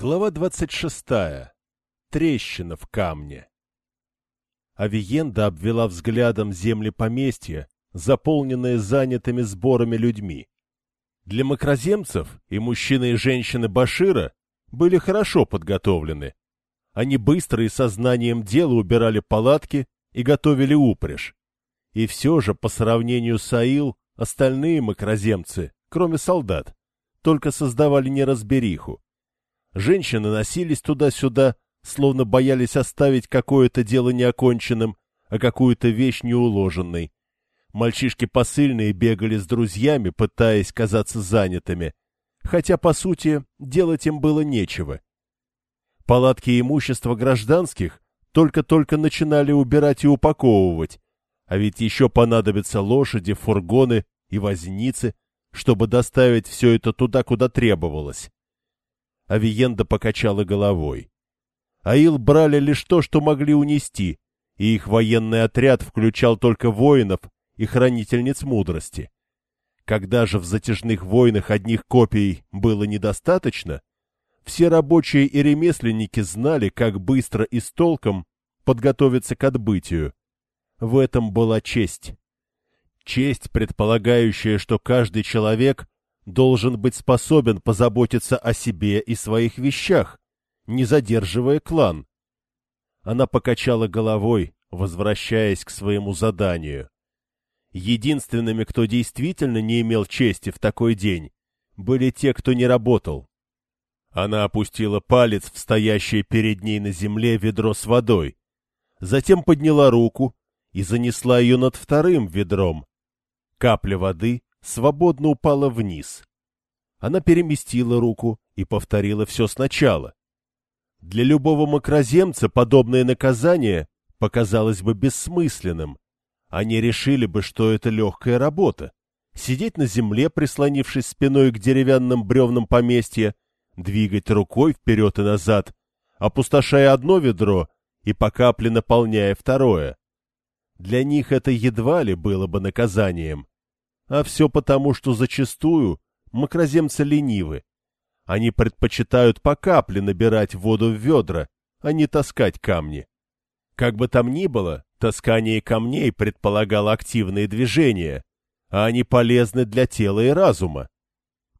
Глава двадцать шестая. Трещина в камне. Авиенда обвела взглядом земли поместья, заполненные занятыми сборами людьми. Для макроземцев и мужчины и женщины Башира были хорошо подготовлены. Они быстро и сознанием дела убирали палатки и готовили упряжь. И все же, по сравнению с Аил, остальные макроземцы, кроме солдат, только создавали неразбериху. Женщины носились туда-сюда, словно боялись оставить какое-то дело неоконченным, а какую-то вещь неуложенной. Мальчишки посыльные бегали с друзьями, пытаясь казаться занятыми, хотя, по сути, делать им было нечего. Палатки и имущество гражданских только-только начинали убирать и упаковывать, а ведь еще понадобятся лошади, фургоны и возницы, чтобы доставить все это туда, куда требовалось. Авиенда покачала головой. Аил брали лишь то, что могли унести, и их военный отряд включал только воинов и хранительниц мудрости. Когда же в затяжных войнах одних копий было недостаточно, все рабочие и ремесленники знали, как быстро и с толком подготовиться к отбытию. В этом была честь. Честь, предполагающая, что каждый человек должен быть способен позаботиться о себе и своих вещах, не задерживая клан. Она покачала головой, возвращаясь к своему заданию. Единственными, кто действительно не имел чести в такой день, были те, кто не работал. Она опустила палец в стоящее перед ней на земле ведро с водой, затем подняла руку и занесла ее над вторым ведром. Капля воды свободно упала вниз. Она переместила руку и повторила все сначала. Для любого макроземца подобное наказание показалось бы бессмысленным. Они решили бы, что это легкая работа. Сидеть на земле, прислонившись спиной к деревянным бревнам поместья, двигать рукой вперед и назад, опустошая одно ведро и по капле наполняя второе. Для них это едва ли было бы наказанием. А все потому, что зачастую макроземцы ленивы. Они предпочитают по капле набирать воду в ведра, а не таскать камни. Как бы там ни было, таскание камней предполагало активные движения, а они полезны для тела и разума.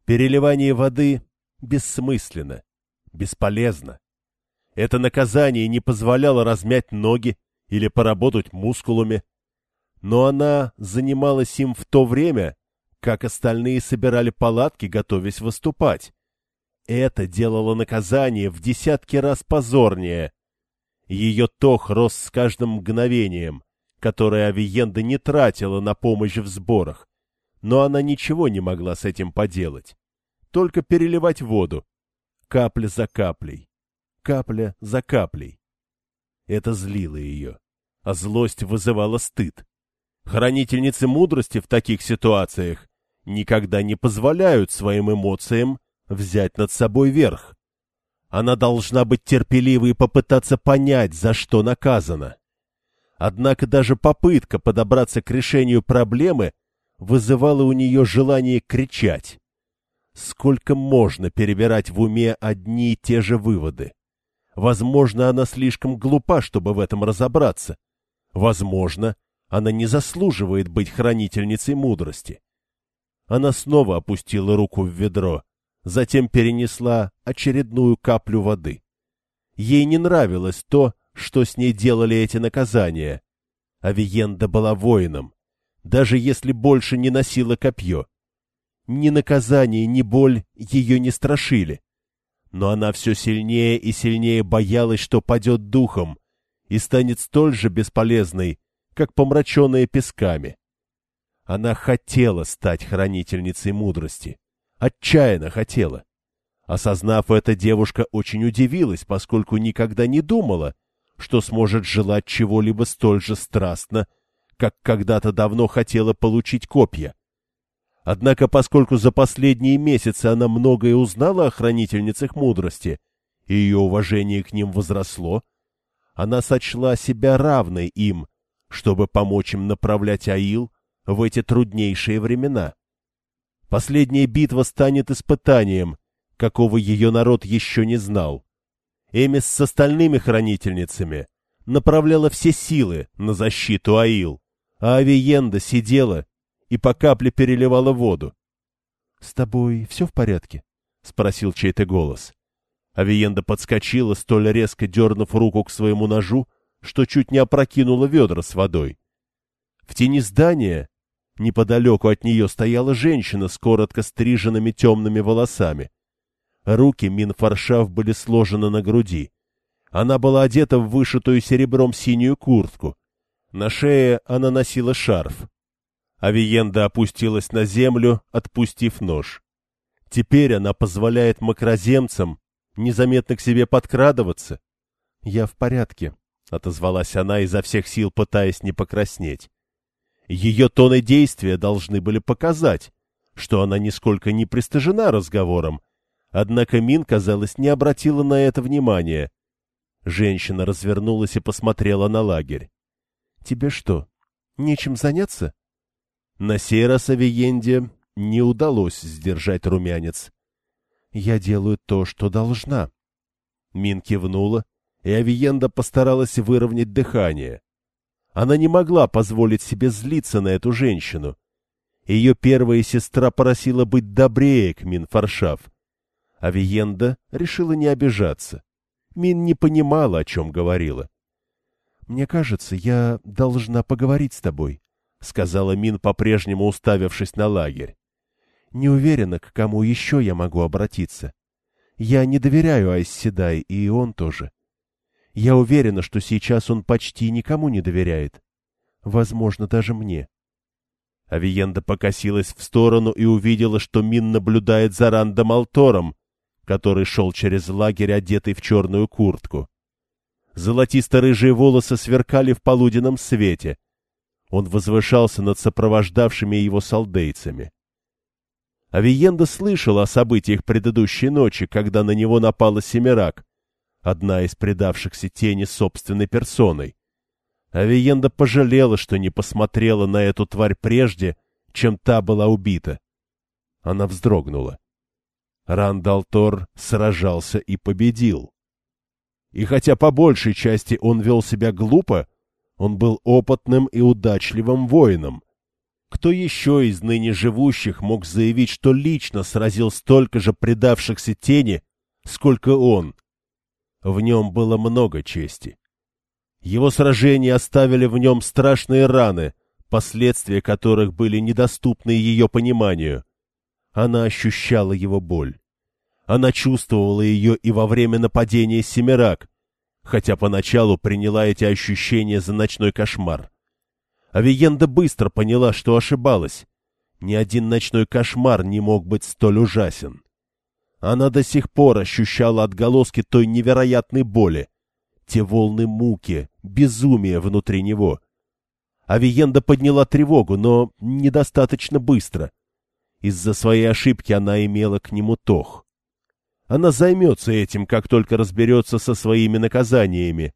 Переливание воды бессмысленно, бесполезно. Это наказание не позволяло размять ноги или поработать мускулами, но она занималась им в то время, как остальные собирали палатки, готовясь выступать. Это делало наказание в десятки раз позорнее. Ее тох рос с каждым мгновением, которое Авиенда не тратила на помощь в сборах, но она ничего не могла с этим поделать. Только переливать воду, капля за каплей, капля за каплей. Это злило ее, а злость вызывала стыд. Хранительницы мудрости в таких ситуациях никогда не позволяют своим эмоциям взять над собой верх. Она должна быть терпеливой и попытаться понять, за что наказана. Однако даже попытка подобраться к решению проблемы вызывала у нее желание кричать. Сколько можно перебирать в уме одни и те же выводы? Возможно, она слишком глупа, чтобы в этом разобраться. Возможно, она не заслуживает быть хранительницей мудрости. Она снова опустила руку в ведро, затем перенесла очередную каплю воды. Ей не нравилось то, что с ней делали эти наказания. Авиенда была воином, даже если больше не носила копье. Ни наказание, ни боль ее не страшили. Но она все сильнее и сильнее боялась, что падет духом и станет столь же бесполезной, как помраченная песками. Она хотела стать хранительницей мудрости. Отчаянно хотела. Осознав это, девушка очень удивилась, поскольку никогда не думала, что сможет желать чего-либо столь же страстно, как когда-то давно хотела получить копья. Однако, поскольку за последние месяцы она многое узнала о хранительницах мудрости, и ее уважение к ним возросло, она сочла себя равной им, чтобы помочь им направлять Аил в эти труднейшие времена. Последняя битва станет испытанием, какого ее народ еще не знал. Эмис с остальными хранительницами направляла все силы на защиту Аил, а Авиенда сидела и по капле переливала воду. — С тобой все в порядке? — спросил чей-то голос. Авиенда подскочила, столь резко дернув руку к своему ножу, что чуть не опрокинула ведра с водой. В тени здания, неподалеку от нее, стояла женщина с коротко стриженными темными волосами. Руки Минфаршав были сложены на груди. Она была одета в вышитую серебром синюю куртку. На шее она носила шарф. Авиенда опустилась на землю, отпустив нож. Теперь она позволяет макроземцам незаметно к себе подкрадываться. — Я в порядке, — отозвалась она изо всех сил, пытаясь не покраснеть. Ее тон и действия должны были показать, что она нисколько не пристыжена разговором, однако Мин, казалось, не обратила на это внимания. Женщина развернулась и посмотрела на лагерь. — Тебе что, нечем заняться? На сей раз Авиенде не удалось сдержать румянец. — Я делаю то, что должна. Мин кивнула, и Авиенда постаралась выровнять дыхание. Она не могла позволить себе злиться на эту женщину. Ее первая сестра просила быть добрее к Мин Фаршав. Авиенда решила не обижаться. Мин не понимала, о чем говорила. — Мне кажется, я должна поговорить с тобой, — сказала Мин, по-прежнему уставившись на лагерь. — Не уверена, к кому еще я могу обратиться. Я не доверяю Айсседай, и он тоже. Я уверена, что сейчас он почти никому не доверяет. Возможно, даже мне. Авиенда покосилась в сторону и увидела, что Мин наблюдает за Рандом Алтором, который шел через лагерь, одетый в черную куртку. Золотисто-рыжие волосы сверкали в полуденном свете — он возвышался над сопровождавшими его солдейцами. Авиенда слышал о событиях предыдущей ночи, когда на него напала Семирак, одна из предавшихся тени собственной персоной. Авиенда пожалела, что не посмотрела на эту тварь прежде, чем та была убита. Она вздрогнула. Рандалтор сражался и победил. И хотя по большей части он вел себя глупо, он был опытным и удачливым воином. Кто еще из ныне живущих мог заявить, что лично сразил столько же предавшихся тени, сколько он? В нем было много чести. Его сражения оставили в нем страшные раны, последствия которых были недоступны ее пониманию. Она ощущала его боль. Она чувствовала ее и во время нападения Семирак, хотя поначалу приняла эти ощущения за ночной кошмар. Авиенда быстро поняла, что ошибалась. Ни один ночной кошмар не мог быть столь ужасен. Она до сих пор ощущала отголоски той невероятной боли, те волны муки, безумия внутри него. Авиенда подняла тревогу, но недостаточно быстро. Из-за своей ошибки она имела к нему тох. Она займется этим, как только разберется со своими наказаниями,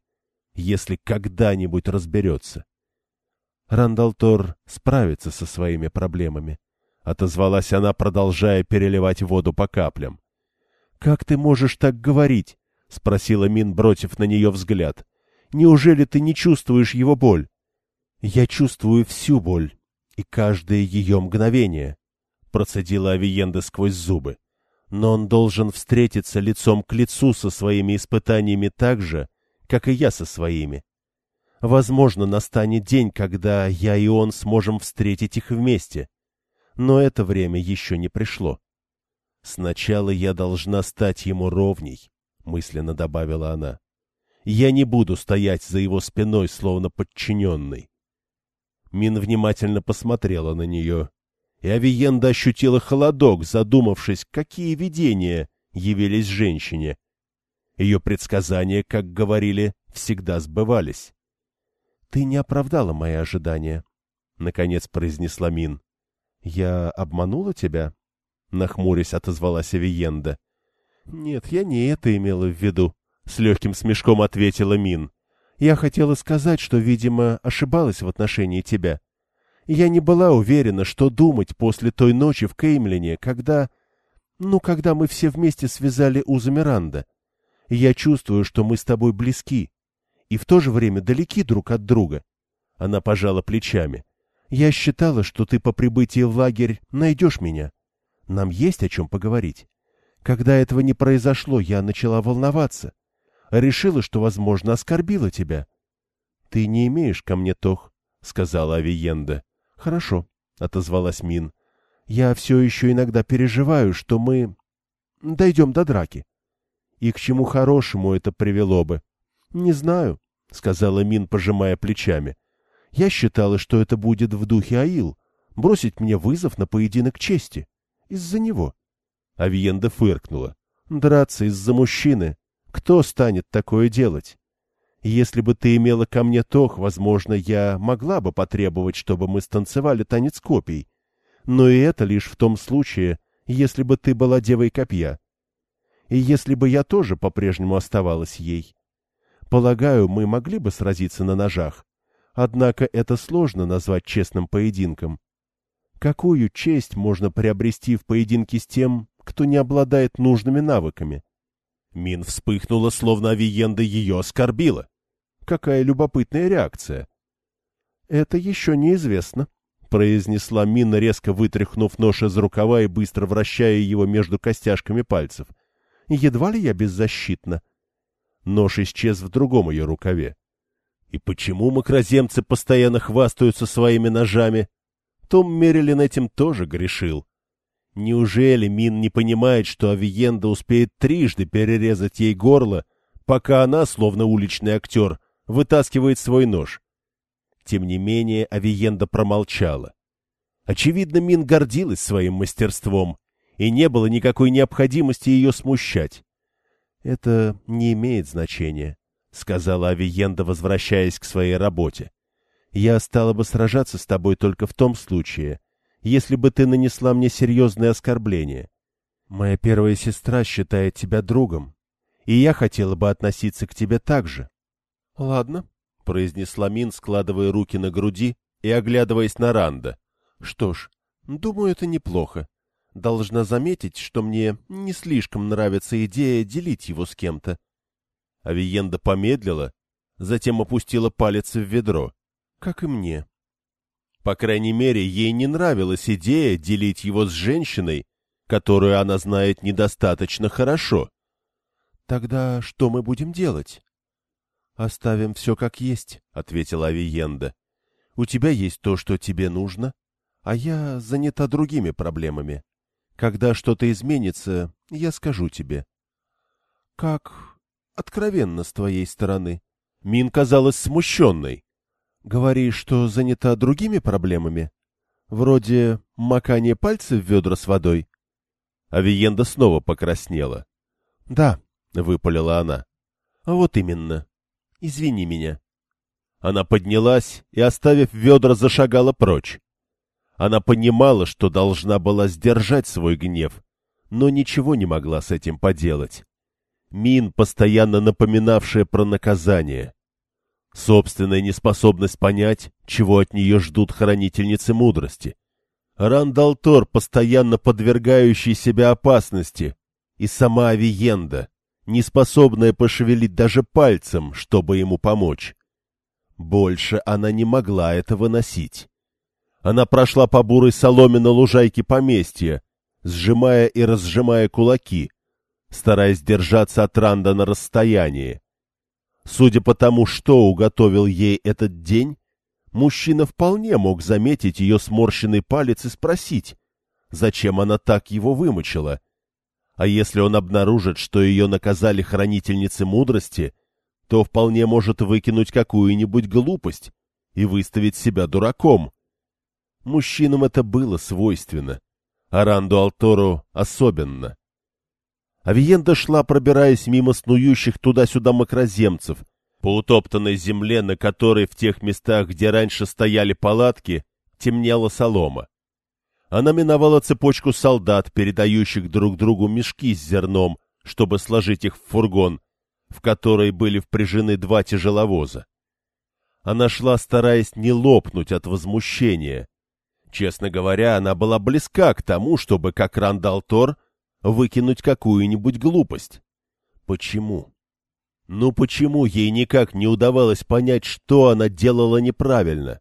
если когда-нибудь разберется. Рандалтор справится со своими проблемами, — отозвалась она, продолжая переливать воду по каплям. — Как ты можешь так говорить? — спросила Мин, бросив на нее взгляд. — Неужели ты не чувствуешь его боль? — Я чувствую всю боль и каждое ее мгновение, — процедила Авиенда сквозь зубы но он должен встретиться лицом к лицу со своими испытаниями так же, как и я со своими. Возможно, настанет день, когда я и он сможем встретить их вместе, но это время еще не пришло. Сначала я должна стать ему ровней, — мысленно добавила она. Я не буду стоять за его спиной, словно подчиненный. Мин внимательно посмотрела на нее и Авиенда ощутила холодок, задумавшись, какие видения явились женщине. Ее предсказания, как говорили, всегда сбывались. — Ты не оправдала мои ожидания, — наконец произнесла Мин. — Я обманула тебя? — нахмурясь отозвалась Авиенда. — Нет, я не это имела в виду, — с легким смешком ответила Мин. — Я хотела сказать, что, видимо, ошибалась в отношении тебя. Я не была уверена, что думать после той ночи в Кеймлине, когда... Ну, когда мы все вместе связали узы Миранда. Я чувствую, что мы с тобой близки. И в то же время далеки друг от друга. Она пожала плечами. Я считала, что ты по прибытии в лагерь найдешь меня. Нам есть о чем поговорить. Когда этого не произошло, я начала волноваться. Решила, что, возможно, оскорбила тебя. — Ты не имеешь ко мне тох, — сказала Авиенда. — Хорошо, — отозвалась Мин. — Я все еще иногда переживаю, что мы дойдем до драки. И к чему хорошему это привело бы? — Не знаю, — сказала Мин, пожимая плечами. — Я считала, что это будет в духе Аил, бросить мне вызов на поединок чести. Из-за него. Авиенда фыркнула. Драться из-за мужчины. Кто станет такое делать? Если бы ты имела ко мне тох, возможно, я могла бы потребовать, чтобы мы станцевали танец копий. Но и это лишь в том случае, если бы ты была девой копья. И если бы я тоже по-прежнему оставалась ей. Полагаю, мы могли бы сразиться на ножах. Однако это сложно назвать честным поединком. Какую честь можно приобрести в поединке с тем, кто не обладает нужными навыками? Мин вспыхнула, словно Авиенда ее оскорбила. Какая любопытная реакция. — Это еще неизвестно, — произнесла Мина, резко вытряхнув нож из рукава и быстро вращая его между костяшками пальцев. — Едва ли я беззащитна. Нож исчез в другом ее рукаве. И почему макроземцы постоянно хвастаются своими ножами? Том Мерилин этим тоже грешил. Неужели Мин не понимает, что Авиенда успеет трижды перерезать ей горло, пока она, словно уличный актер, вытаскивает свой нож. Тем не менее, Авиенда промолчала. Очевидно, Мин гордилась своим мастерством, и не было никакой необходимости ее смущать. «Это не имеет значения», — сказала Авиенда, возвращаясь к своей работе. «Я стала бы сражаться с тобой только в том случае, если бы ты нанесла мне серьезное оскорбление. Моя первая сестра считает тебя другом, и я хотела бы относиться к тебе так же. — Ладно, — произнесла Мин, складывая руки на груди и оглядываясь на Ранда. — Что ж, думаю, это неплохо. Должна заметить, что мне не слишком нравится идея делить его с кем-то. Авиенда помедлила, затем опустила палец в ведро. Как и мне. По крайней мере, ей не нравилась идея делить его с женщиной, которую она знает недостаточно хорошо. — Тогда что мы будем делать? «Оставим все как есть», — ответила Авиенда. «У тебя есть то, что тебе нужно, а я занята другими проблемами. Когда что-то изменится, я скажу тебе». «Как откровенно с твоей стороны». Мин казалась смущенной. «Говоришь, что занята другими проблемами? Вроде макания пальцев в ведра с водой?» Авиенда снова покраснела. «Да», — выпалила она. «Вот именно. Извини меня. Она поднялась и, оставив ведра, зашагала прочь. Она понимала, что должна была сдержать свой гнев, но ничего не могла с этим поделать. Мин, постоянно напоминавшая про наказание. Собственная неспособность понять, чего от нее ждут хранительницы мудрости. Рандалтор, постоянно подвергающий себя опасности, и сама Авиенда, неспособная пошевелить даже пальцем, чтобы ему помочь. Больше она не могла это выносить. Она прошла по бурой соломе на лужайке поместья, сжимая и разжимая кулаки, стараясь держаться от Ранда на расстоянии. Судя по тому, что уготовил ей этот день, мужчина вполне мог заметить ее сморщенный палец и спросить, зачем она так его вымочила. А если он обнаружит, что ее наказали хранительницы мудрости, то вполне может выкинуть какую-нибудь глупость и выставить себя дураком. Мужчинам это было свойственно, а Ранду Алтору особенно. Авиенда шла, пробираясь мимо снующих туда-сюда макроземцев, по утоптанной земле, на которой в тех местах, где раньше стояли палатки, темнела солома. Она миновала цепочку солдат, передающих друг другу мешки с зерном, чтобы сложить их в фургон, в который были впряжены два тяжеловоза. Она шла, стараясь не лопнуть от возмущения. Честно говоря, она была близка к тому, чтобы, как Рандалтор, выкинуть какую-нибудь глупость. Почему? Ну почему ей никак не удавалось понять, что она делала неправильно?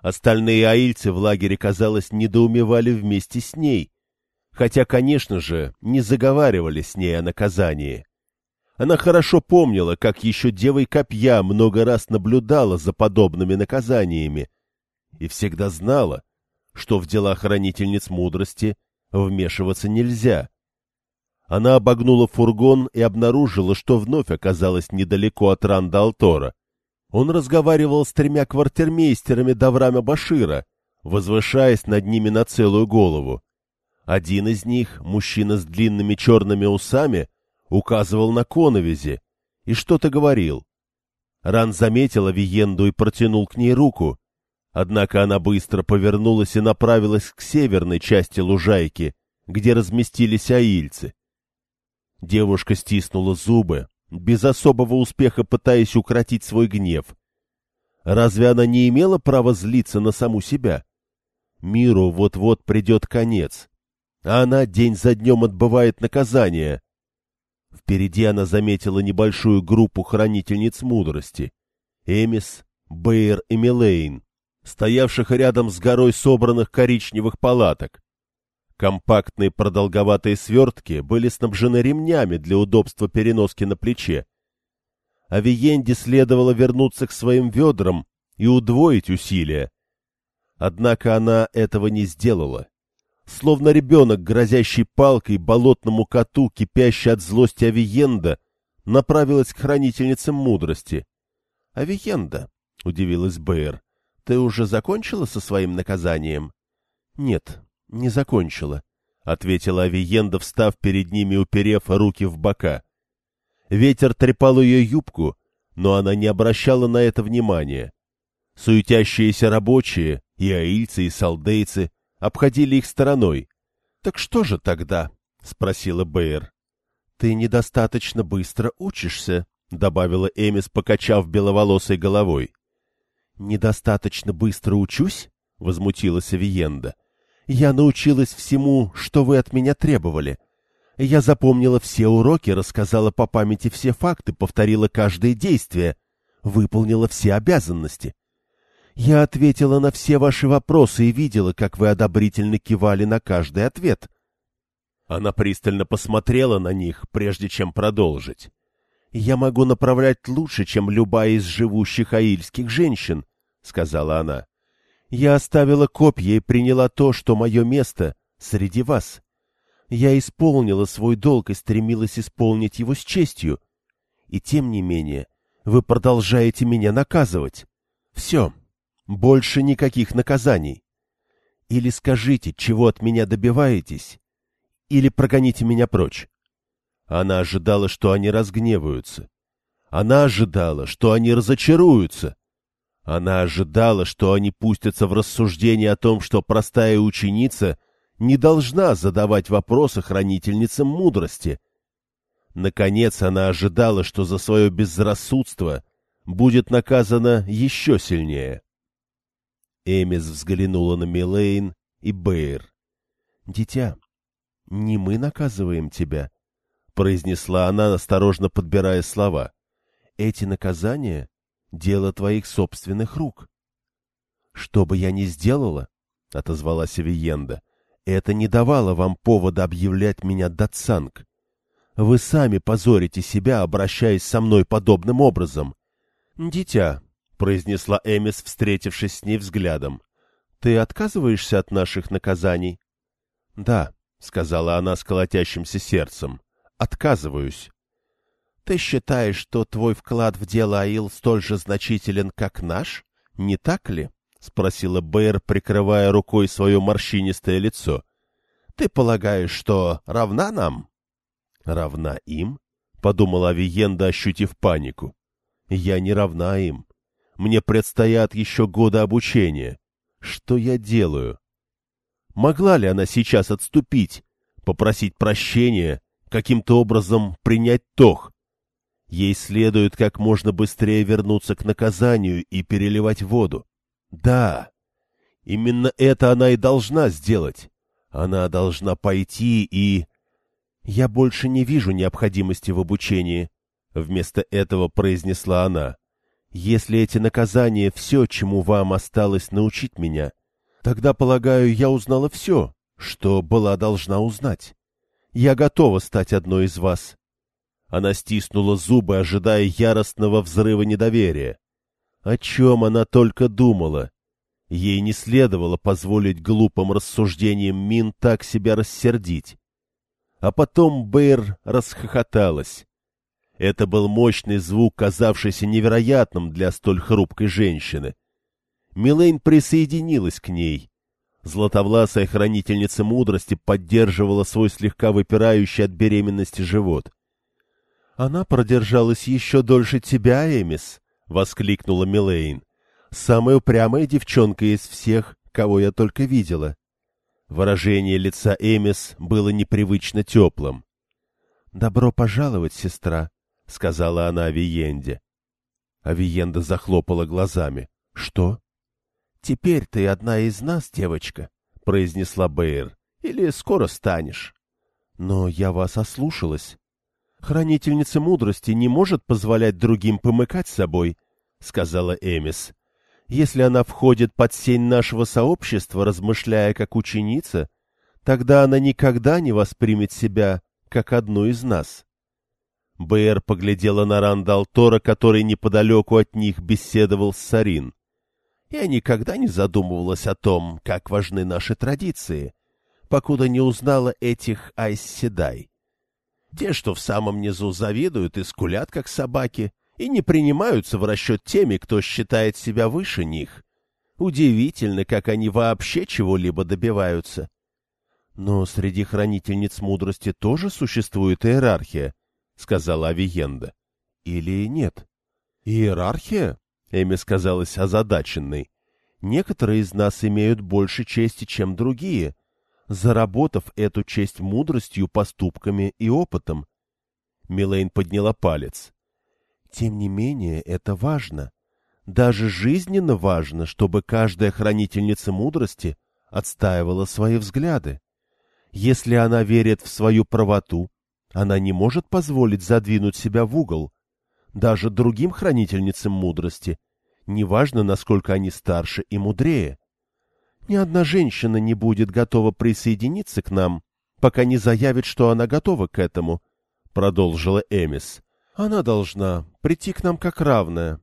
Остальные аильцы в лагере, казалось, недоумевали вместе с ней, хотя, конечно же, не заговаривали с ней о наказании. Она хорошо помнила, как еще девой копья много раз наблюдала за подобными наказаниями, и всегда знала, что в дела хранительниц мудрости вмешиваться нельзя. Она обогнула фургон и обнаружила, что вновь оказалась недалеко от Ранда-Алтора. Он разговаривал с тремя квартирмейстерами Даврама Башира, возвышаясь над ними на целую голову. Один из них, мужчина с длинными черными усами, указывал на коновизе и что-то говорил. Ран заметила Виенду и протянул к ней руку, однако она быстро повернулась и направилась к северной части лужайки, где разместились аильцы. Девушка стиснула зубы, без особого успеха пытаясь укротить свой гнев. Разве она не имела права злиться на саму себя? Миру вот-вот придет конец, а она день за днем отбывает наказание. Впереди она заметила небольшую группу хранительниц мудрости — Эмис, Бэйр и Милейн, стоявших рядом с горой собранных коричневых палаток. Компактные продолговатые свертки были снабжены ремнями для удобства переноски на плече. Авиенде следовало вернуться к своим ведрам и удвоить усилия. Однако она этого не сделала. Словно ребенок, грозящий палкой болотному коту, кипящий от злости Авиенда, направилась к хранительницам мудрости. — Авиенда, — удивилась Бэйр, — ты уже закончила со своим наказанием? — Нет, — Не закончила, — ответила Авиенда, встав перед ними, уперев руки в бока. Ветер трепал ее юбку, но она не обращала на это внимания. Суетящиеся рабочие, и аильцы, и салдейцы, обходили их стороной. — Так что же тогда? — спросила Бэйр. — Ты недостаточно быстро учишься, — добавила Эмис, покачав беловолосой головой. — Недостаточно быстро учусь? — возмутилась Авиенда. Я научилась всему, что вы от меня требовали. Я запомнила все уроки, рассказала по памяти все факты, повторила каждое действие, выполнила все обязанности. Я ответила на все ваши вопросы и видела, как вы одобрительно кивали на каждый ответ. Она пристально посмотрела на них, прежде чем продолжить. «Я могу направлять лучше, чем любая из живущих аильских женщин», — сказала она. Я оставила копья и приняла то, что мое место среди вас. Я исполнила свой долг и стремилась исполнить его с честью. И тем не менее, вы продолжаете меня наказывать. Все, больше никаких наказаний. Или скажите, чего от меня добиваетесь, или прогоните меня прочь. Она ожидала, что они разгневаются. Она ожидала, что они разочаруются. Она ожидала, что они пустятся в рассуждение о том, что простая ученица не должна задавать вопросы хранительницам мудрости. Наконец она ожидала, что за свое безрассудство будет наказана еще сильнее. Эмис взглянула на Милейн и Бэйр. — Дитя, не мы наказываем тебя, — произнесла она, осторожно подбирая слова. — Эти наказания дело твоих собственных рук. — Что бы я ни сделала, — отозвалась Авиенда, — это не давало вам повода объявлять меня датсанг. Вы сами позорите себя, обращаясь со мной подобным образом. — Дитя, — произнесла Эмис, встретившись с ней взглядом, — ты отказываешься от наших наказаний? — Да, — сказала она с колотящимся сердцем, — отказываюсь. Ты считаешь, что твой вклад в дело Аил столь же значителен, как наш? Не так ли? — спросила Бэйр, прикрывая рукой свое морщинистое лицо. — Ты полагаешь, что равна нам? — Равна им? — подумала Авиенда, ощутив панику. — Я не равна им. Мне предстоят еще годы обучения. Что я делаю? Могла ли она сейчас отступить, попросить прощения, каким-то образом принять Тох? Ей следует как можно быстрее вернуться к наказанию и переливать воду. Да, именно это она и должна сделать. Она должна пойти и... «Я больше не вижу необходимости в обучении», — вместо этого произнесла она. «Если эти наказания — все, чему вам осталось научить меня, тогда, полагаю, я узнала все, что была должна узнать. Я готова стать одной из вас». Она стиснула зубы, ожидая яростного взрыва недоверия. О чем она только думала? Ей не следовало позволить глупым рассуждениям Мин так себя рассердить. А потом Бэйр расхохоталась. Это был мощный звук, казавшийся невероятным для столь хрупкой женщины. Милейн присоединилась к ней. Златовласая хранительница мудрости поддерживала свой слегка выпирающий от беременности живот. — Она продержалась еще дольше тебя, Эмис, — воскликнула Милейн. Самая упрямая девчонка из всех, кого я только видела. Выражение лица Эмис было непривычно теплым. — Добро пожаловать, сестра, — сказала она Авиенде. Авиенда захлопала глазами. — Что? — Теперь ты одна из нас, девочка, — произнесла Бэйр. — Или скоро станешь. — Но я вас ослушалась. Хранительница мудрости не может позволять другим помыкать собой, — сказала Эмис. Если она входит под сень нашего сообщества, размышляя как ученица, тогда она никогда не воспримет себя как одну из нас. Бэр поглядела на Рандалтора, который неподалеку от них беседовал с Сарин. Я никогда не задумывалась о том, как важны наши традиции, покуда не узнала этих Айсседай. Те, что в самом низу завидуют и скулят, как собаки, и не принимаются в расчет теми, кто считает себя выше них. Удивительно, как они вообще чего-либо добиваются. Но среди хранительниц мудрости тоже существует иерархия, — сказала Авиенда. — Или нет? — Иерархия? — Эми сказалась озадаченной. — Некоторые из нас имеют больше чести, чем другие, заработав эту честь мудростью, поступками и опытом. Милейн подняла палец. Тем не менее, это важно. Даже жизненно важно, чтобы каждая хранительница мудрости отстаивала свои взгляды. Если она верит в свою правоту, она не может позволить задвинуть себя в угол. Даже другим хранительницам мудрости, неважно, насколько они старше и мудрее. Ни одна женщина не будет готова присоединиться к нам, пока не заявит, что она готова к этому, — продолжила Эмис. Она должна прийти к нам как равная.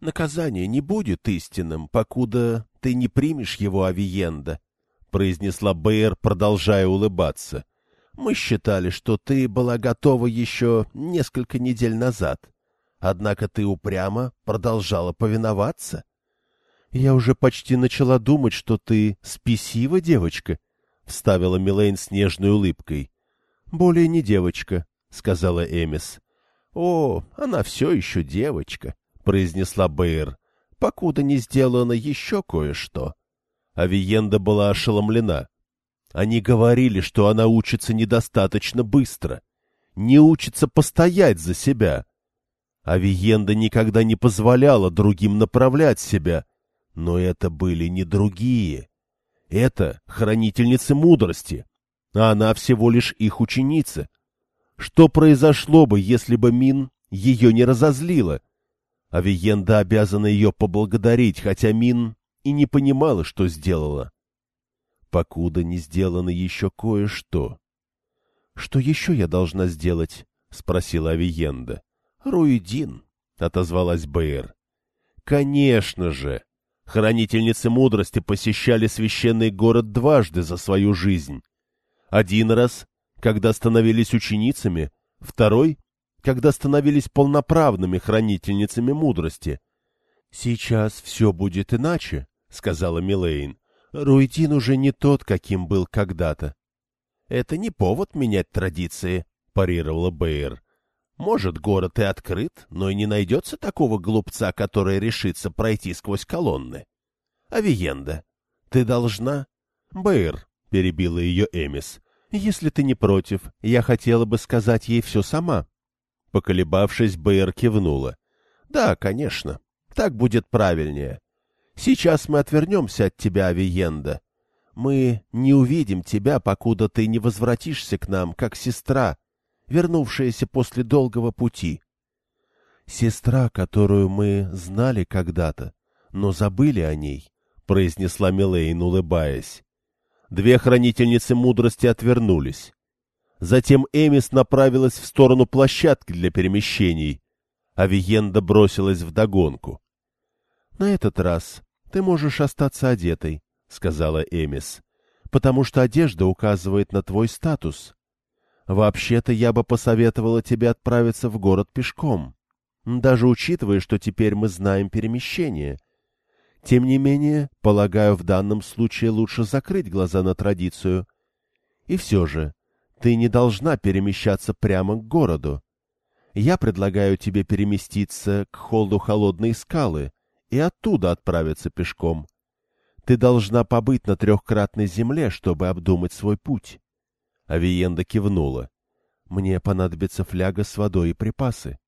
Наказание не будет истинным, покуда ты не примешь его авиенда, — произнесла Бэйр, продолжая улыбаться. Мы считали, что ты была готова еще несколько недель назад. Однако ты упрямо продолжала повиноваться. Я уже почти начала думать, что ты спесива девочка, — вставила Милейн с нежной улыбкой. — Более не девочка, — сказала Эмис. — О, она все еще девочка, — произнесла Бэйр, — покуда не сделано еще кое-что. Авиенда была ошеломлена. Они говорили, что она учится недостаточно быстро, не учится постоять за себя. Авиенда никогда не позволяла другим направлять себя, но это были не другие. Это хранительницы мудрости, а она всего лишь их ученица — что произошло бы, если бы Мин ее не разозлила? Авиенда обязана ее поблагодарить, хотя Мин и не понимала, что сделала. Покуда не сделано еще кое-что. — Что еще я должна сделать? — спросила Авиенда. — Руидин, — отозвалась Бэйр. — Конечно же! Хранительницы мудрости посещали священный город дважды за свою жизнь. Один раз когда становились ученицами, второй, когда становились полноправными хранительницами мудрости. «Сейчас все будет иначе», — сказала Милейн. «Руитин уже не тот, каким был когда-то». «Это не повод менять традиции», — парировала Бэйр. «Может, город и открыт, но и не найдется такого глупца, который решится пройти сквозь колонны. Авиенда, ты должна...» «Бэйр», — перебила ее Эмис, если ты не против, я хотела бы сказать ей все сама. Поколебавшись, Бэйр кивнула. Да, конечно. Так будет правильнее. Сейчас мы отвернемся от тебя, Авиенда. Мы не увидим тебя, покуда ты не возвратишься к нам, как сестра, вернувшаяся после долгого пути. Сестра, которую мы знали когда-то, но забыли о ней, — произнесла Милейн, улыбаясь. Две хранительницы мудрости отвернулись. Затем Эмис направилась в сторону площадки для перемещений, а Виенда бросилась вдогонку. — На этот раз ты можешь остаться одетой, — сказала Эмис, — потому что одежда указывает на твой статус. Вообще-то я бы посоветовала тебе отправиться в город пешком, даже учитывая, что теперь мы знаем перемещение — тем не менее, полагаю, в данном случае лучше закрыть глаза на традицию. И все же, ты не должна перемещаться прямо к городу. Я предлагаю тебе переместиться к холду холодной скалы и оттуда отправиться пешком. Ты должна побыть на трехкратной земле, чтобы обдумать свой путь. Авиенда кивнула. Мне понадобится фляга с водой и припасы.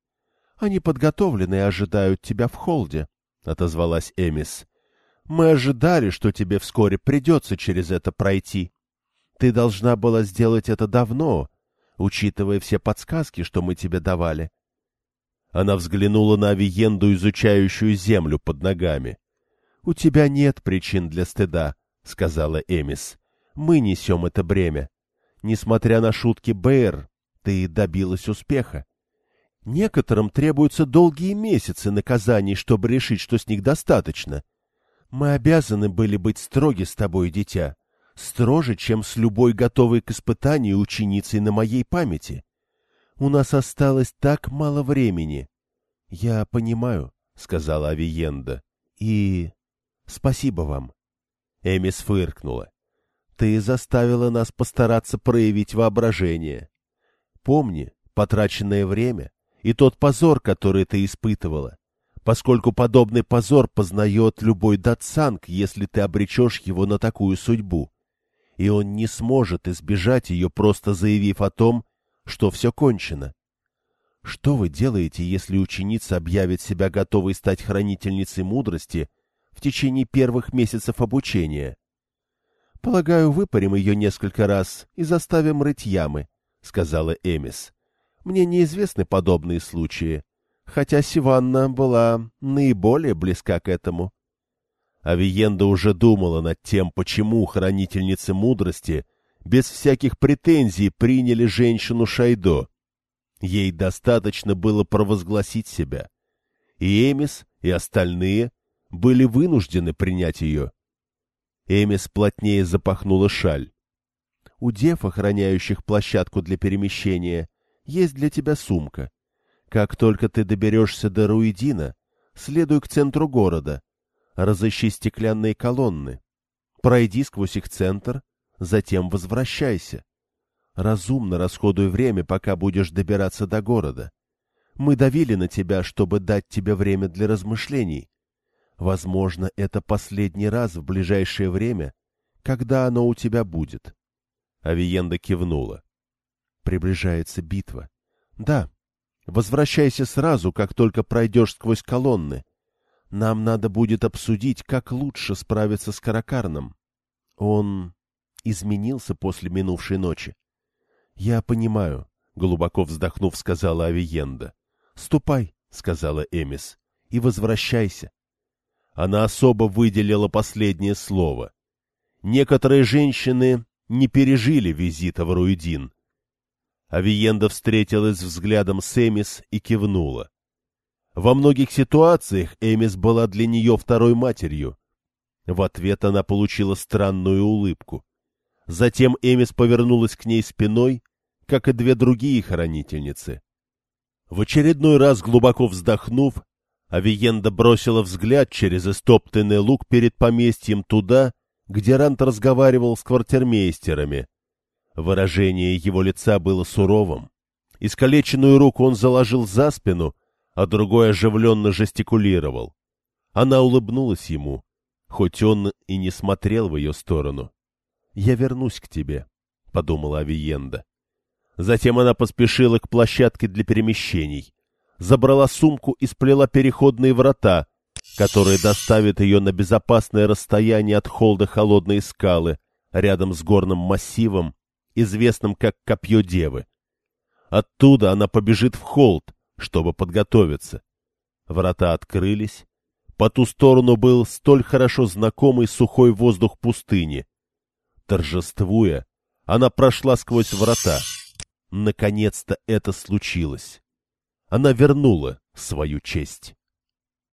Они подготовлены и ожидают тебя в холде. — отозвалась Эмис. — Мы ожидали, что тебе вскоре придется через это пройти. Ты должна была сделать это давно, учитывая все подсказки, что мы тебе давали. Она взглянула на Авиенду, изучающую землю под ногами. — У тебя нет причин для стыда, — сказала Эмис. — Мы несем это бремя. Несмотря на шутки Бэйр, ты добилась успеха. Некоторым требуются долгие месяцы наказаний, чтобы решить, что с них достаточно. Мы обязаны были быть строги с тобой, дитя, строже, чем с любой готовой к испытанию ученицей на моей памяти. У нас осталось так мало времени. — Я понимаю, — сказала Авиенда, — и... спасибо вам. Эмис фыркнула. — Ты заставила нас постараться проявить воображение. Помни, потраченное время и тот позор, который ты испытывала, поскольку подобный позор познает любой датсанг, если ты обречешь его на такую судьбу, и он не сможет избежать ее, просто заявив о том, что все кончено. Что вы делаете, если ученица объявит себя готовой стать хранительницей мудрости в течение первых месяцев обучения? Полагаю, выпарим ее несколько раз и заставим рыть ямы, — сказала Эмис. Мне неизвестны подобные случаи, хотя Сиванна была наиболее близка к этому. Авиенда уже думала над тем, почему хранительницы мудрости без всяких претензий приняли женщину Шайдо. Ей достаточно было провозгласить себя. И Эмис, и остальные были вынуждены принять ее. Эмис плотнее запахнула шаль. У дев, охраняющих площадку для перемещения, есть для тебя сумка. Как только ты доберешься до Руидина, следуй к центру города, разыщи стеклянные колонны, пройди сквозь их центр, затем возвращайся. Разумно расходуй время, пока будешь добираться до города. Мы давили на тебя, чтобы дать тебе время для размышлений. Возможно, это последний раз в ближайшее время, когда оно у тебя будет. Авиенда кивнула. Приближается битва. Да, возвращайся сразу, как только пройдешь сквозь колонны. Нам надо будет обсудить, как лучше справиться с Каракарном. Он изменился после минувшей ночи. Я понимаю, — глубоко вздохнув, сказала Авиенда. — Ступай, — сказала Эмис, — и возвращайся. Она особо выделила последнее слово. Некоторые женщины не пережили визита в Руидин, Авиенда встретилась взглядом с Эмис и кивнула. Во многих ситуациях Эмис была для нее второй матерью. В ответ она получила странную улыбку. Затем Эмис повернулась к ней спиной, как и две другие хранительницы. В очередной раз глубоко вздохнув, Авиенда бросила взгляд через истоптанный луг перед поместьем туда, где Рант разговаривал с квартирмейстерами, Выражение его лица было суровым. Искалеченную руку он заложил за спину, а другой оживленно жестикулировал. Она улыбнулась ему, хоть он и не смотрел в ее сторону. — Я вернусь к тебе, — подумала Авиенда. Затем она поспешила к площадке для перемещений, забрала сумку и сплела переходные врата, которые доставят ее на безопасное расстояние от холда холодной скалы, рядом с горным массивом, известным как Копье Девы. Оттуда она побежит в холд, чтобы подготовиться. Врата открылись. По ту сторону был столь хорошо знакомый сухой воздух пустыни. Торжествуя, она прошла сквозь врата. Наконец-то это случилось. Она вернула свою честь.